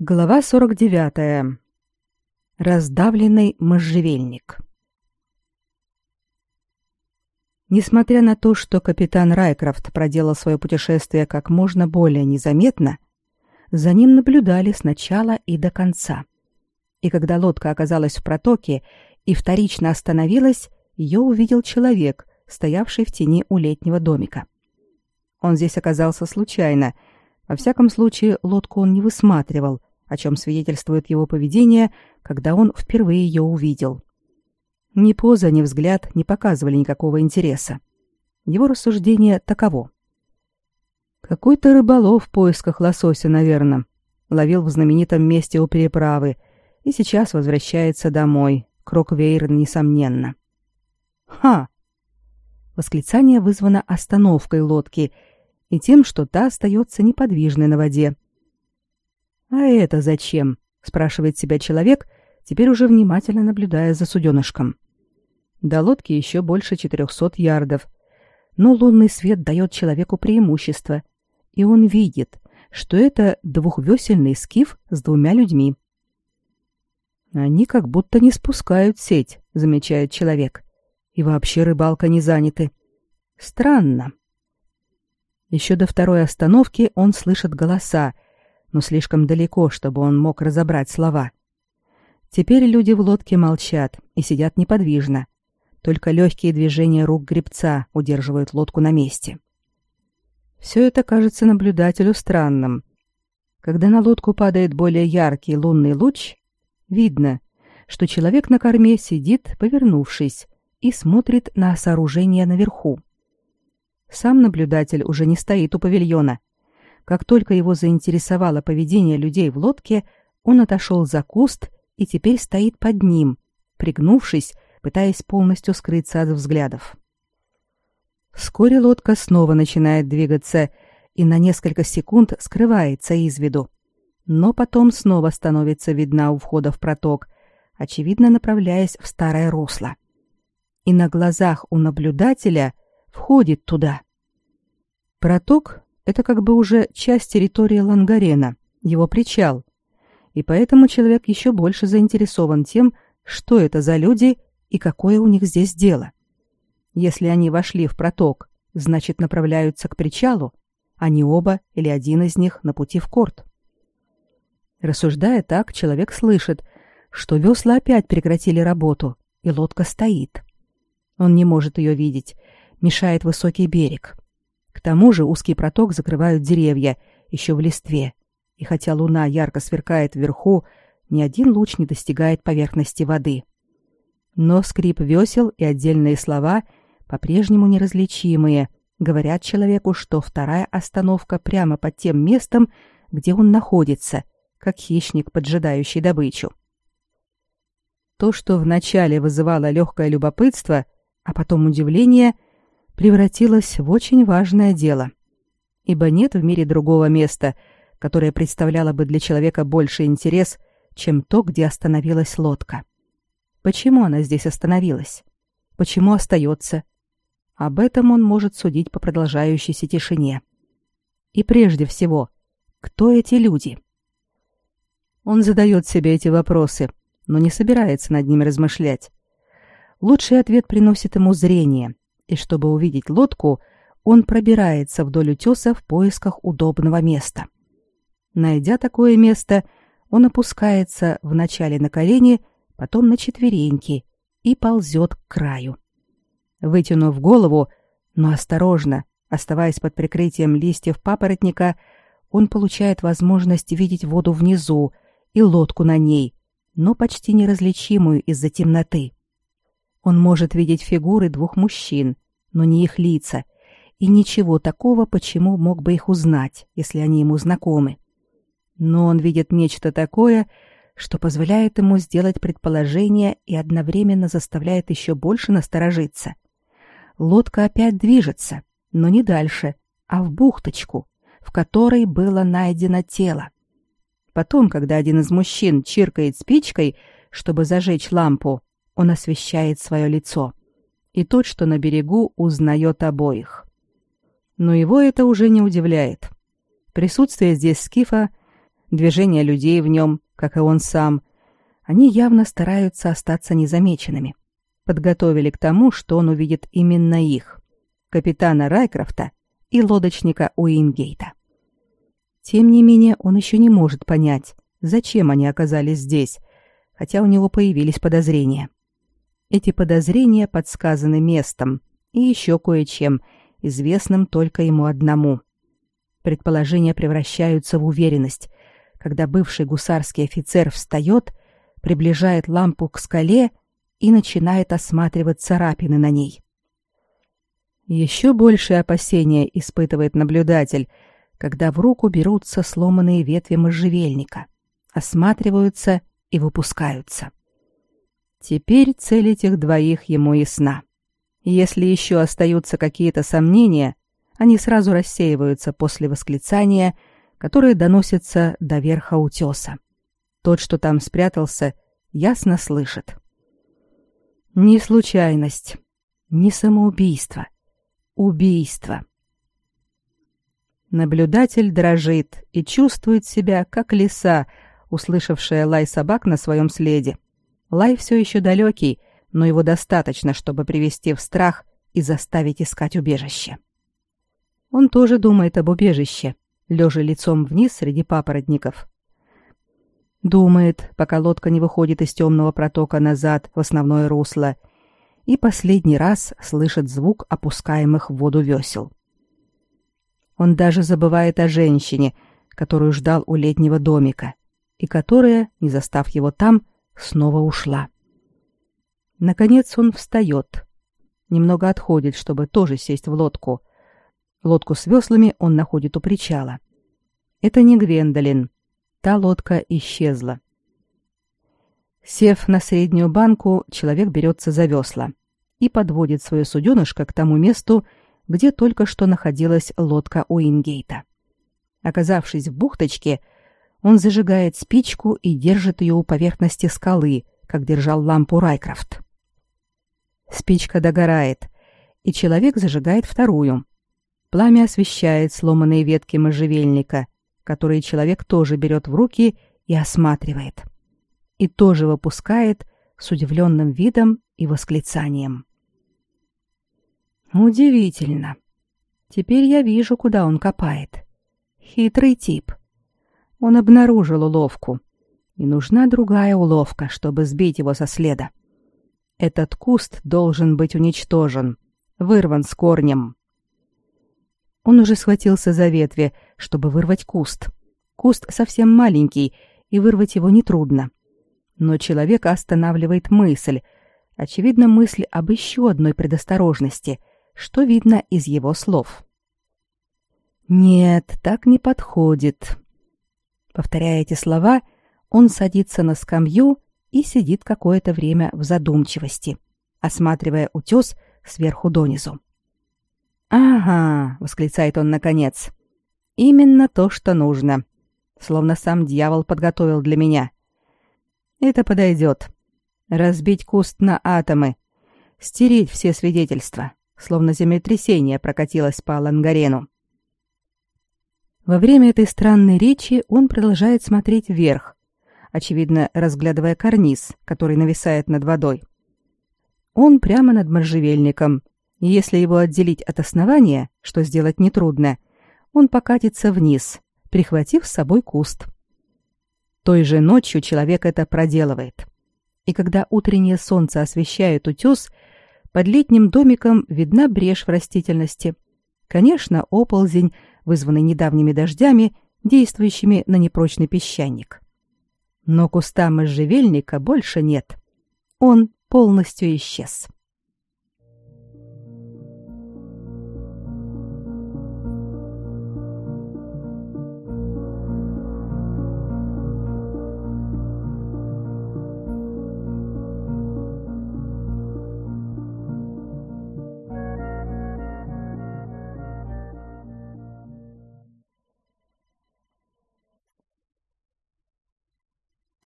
Глава 49. Раздавленный можжевельник. Несмотря на то, что капитан Райкрафт проделал свое путешествие как можно более незаметно, за ним наблюдали сначала и до конца. И когда лодка оказалась в протоке и вторично остановилась, ее увидел человек, стоявший в тени у летнего домика. Он здесь оказался случайно. Во всяком случае, лодку он не высматривал, о чем свидетельствует его поведение, когда он впервые ее увидел. Ни поза, ни взгляд не показывали никакого интереса. Его рассуждение таково. Какой-то рыболов в поисках лосося, наверное, ловил в знаменитом месте у переправы и сейчас возвращается домой. Кроквейр, несомненно. Ха! Восклицание вызвано остановкой лодки и тем, что та остается неподвижной на воде. «А это зачем?» — спрашивает себя человек, теперь уже внимательно наблюдая за суденышком. До лодки еще больше четырехсот ярдов, но лунный свет дает человеку преимущество, и он видит, что это двухвесельный скиф с двумя людьми. «Они как будто не спускают сеть», — замечает человек. «И вообще рыбалка не заняты. Странно». Еще до второй остановки он слышит голоса — но слишком далеко, чтобы он мог разобрать слова. Теперь люди в лодке молчат и сидят неподвижно. Только легкие движения рук гребца удерживают лодку на месте. Все это кажется наблюдателю странным. Когда на лодку падает более яркий лунный луч, видно, что человек на корме сидит, повернувшись, и смотрит на сооружение наверху. Сам наблюдатель уже не стоит у павильона, как только его заинтересовало поведение людей в лодке, он отошел за куст и теперь стоит под ним, пригнувшись, пытаясь полностью скрыться от взглядов. Вскоре лодка снова начинает двигаться и на несколько секунд скрывается из виду. Но потом снова становится видна у входа в проток, очевидно направляясь в старое русло. И на глазах у наблюдателя входит туда. Проток это как бы уже часть территории Лангарена, его причал. И поэтому человек еще больше заинтересован тем, что это за люди и какое у них здесь дело. Если они вошли в проток, значит, направляются к причалу, а не оба или один из них на пути в корт. Рассуждая так, человек слышит, что весла опять прекратили работу, и лодка стоит. Он не может ее видеть, мешает высокий берег. К тому же узкий проток закрывают деревья, еще в листве. И хотя луна ярко сверкает вверху, ни один луч не достигает поверхности воды. Но скрип весел и отдельные слова, по-прежнему неразличимые, говорят человеку, что вторая остановка прямо под тем местом, где он находится, как хищник, поджидающий добычу. То, что вначале вызывало легкое любопытство, а потом удивление — превратилось в очень важное дело. Ибо нет в мире другого места, которое представляло бы для человека больше интерес, чем то, где остановилась лодка. Почему она здесь остановилась? Почему остается? Об этом он может судить по продолжающейся тишине. И прежде всего, кто эти люди? Он задает себе эти вопросы, но не собирается над ними размышлять. Лучший ответ приносит ему зрение, и чтобы увидеть лодку, он пробирается вдоль утеса в поисках удобного места. Найдя такое место, он опускается вначале на колени, потом на четвереньки и ползет к краю. Вытянув голову, но осторожно, оставаясь под прикрытием листьев папоротника, он получает возможность видеть воду внизу и лодку на ней, но почти неразличимую из-за темноты. Он может видеть фигуры двух мужчин, но не их лица, и ничего такого, почему мог бы их узнать, если они ему знакомы. Но он видит нечто такое, что позволяет ему сделать предположение и одновременно заставляет еще больше насторожиться. Лодка опять движется, но не дальше, а в бухточку, в которой было найдено тело. Потом, когда один из мужчин чиркает спичкой, чтобы зажечь лампу, он освещает свое лицо. И тот, что на берегу, узнает обоих. Но его это уже не удивляет. Присутствие здесь скифа движения людей в нем, как и он сам, они явно стараются остаться незамеченными. Подготовили к тому, что он увидит именно их, капитана Райкрофта и лодочника Уингейта. Тем не менее, он еще не может понять, зачем они оказались здесь, хотя у него появились подозрения. Эти подозрения подсказаны местом и еще кое-чем, известным только ему одному. Предположения превращаются в уверенность, когда бывший гусарский офицер встает, приближает лампу к скале и начинает осматривать царапины на ней. Еще большее опасение испытывает наблюдатель, когда в руку берутся сломанные ветви можжевельника, осматриваются и выпускаются. Теперь цель этих двоих ему ясна. Если еще остаются какие-то сомнения, они сразу рассеиваются после восклицания, которое доносится до верха утеса. Тот, что там спрятался, ясно слышит. Не случайность, не самоубийство, убийство. Наблюдатель дрожит и чувствует себя, как лиса, услышавшая лай собак на своем следе. Лай все еще далекий, но его достаточно, чтобы привести в страх и заставить искать убежище. Он тоже думает об убежище, лежа лицом вниз среди папоротников. Думает, пока лодка не выходит из темного протока назад в основное русло, и последний раз слышит звук опускаемых в воду весел. Он даже забывает о женщине, которую ждал у летнего домика, и которая, не застав его там, снова ушла. Наконец он встает. Немного отходит, чтобы тоже сесть в лодку. Лодку с веслами он находит у причала. Это не Гвендолин. Та лодка исчезла. Сев на среднюю банку, человек берется за весла и подводит свое суденышко к тому месту, где только что находилась лодка Уингейта. Оказавшись в бухточке, он зажигает спичку и держит ее у поверхности скалы, как держал лампу Райкрафт. Спичка догорает, и человек зажигает вторую. Пламя освещает сломанные ветки можжевельника, которые человек тоже берет в руки и осматривает. И тоже выпускает с удивленным видом и восклицанием. Удивительно. Теперь я вижу, куда он копает. Хитрый тип. Он обнаружил уловку. И нужна другая уловка, чтобы сбить его со следа. Этот куст должен быть уничтожен, вырван с корнем. Он уже схватился за ветви, чтобы вырвать куст. Куст совсем маленький, и вырвать его нетрудно. Но человека останавливает мысль, очевидно, мысль об еще одной предосторожности, что видно из его слов. «Нет, так не подходит». Повторяя эти слова, он садится на скамью и сидит какое-то время в задумчивости, осматривая утес сверху донизу. «Ага», — восклицает он наконец, — «именно то, что нужно. Словно сам дьявол подготовил для меня. Это подойдет. Разбить куст на атомы, стереть все свидетельства, словно землетрясение прокатилось по Лангарену. Во время этой странной речи он продолжает смотреть вверх, очевидно, разглядывая карниз, который нависает над водой. Он прямо над можжевельником, и если его отделить от основания, что сделать нетрудно, он покатится вниз, прихватив с собой куст. Той же ночью человек это проделывает. И когда утреннее солнце освещает утес, под летним домиком видна брешь в растительности. Конечно, оползень, вызванный недавними дождями, действующими на непрочный песчаник. Но куста можжевельника больше нет. Он полностью исчез.